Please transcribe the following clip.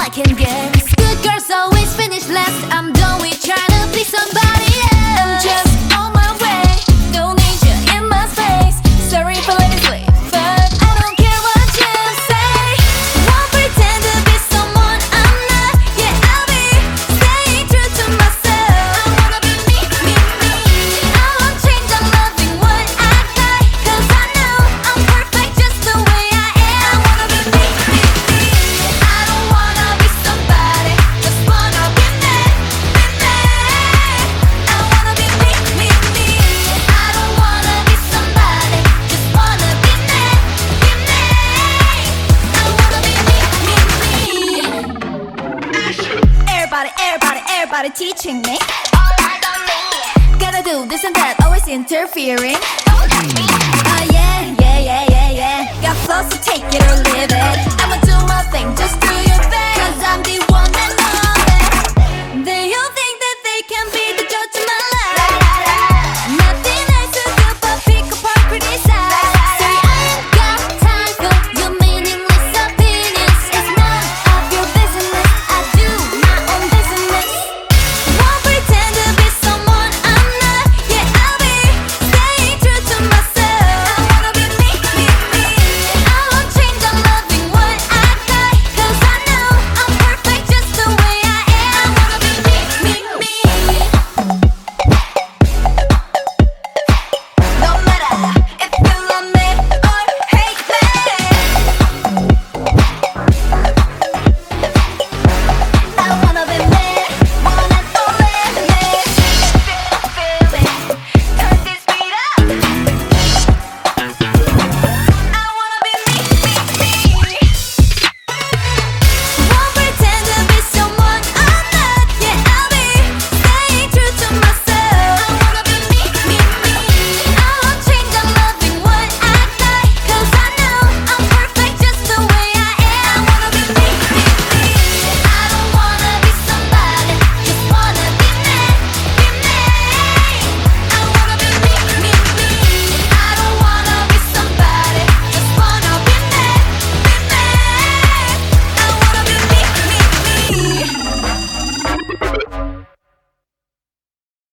I can get. Everybody, everybody teaching me. All eyes on me. Gotta do this and that, always interfering. Don't touch me. Oh yeah, yeah, yeah, yeah, yeah. Got flaws, to so take it or leave it. I'm a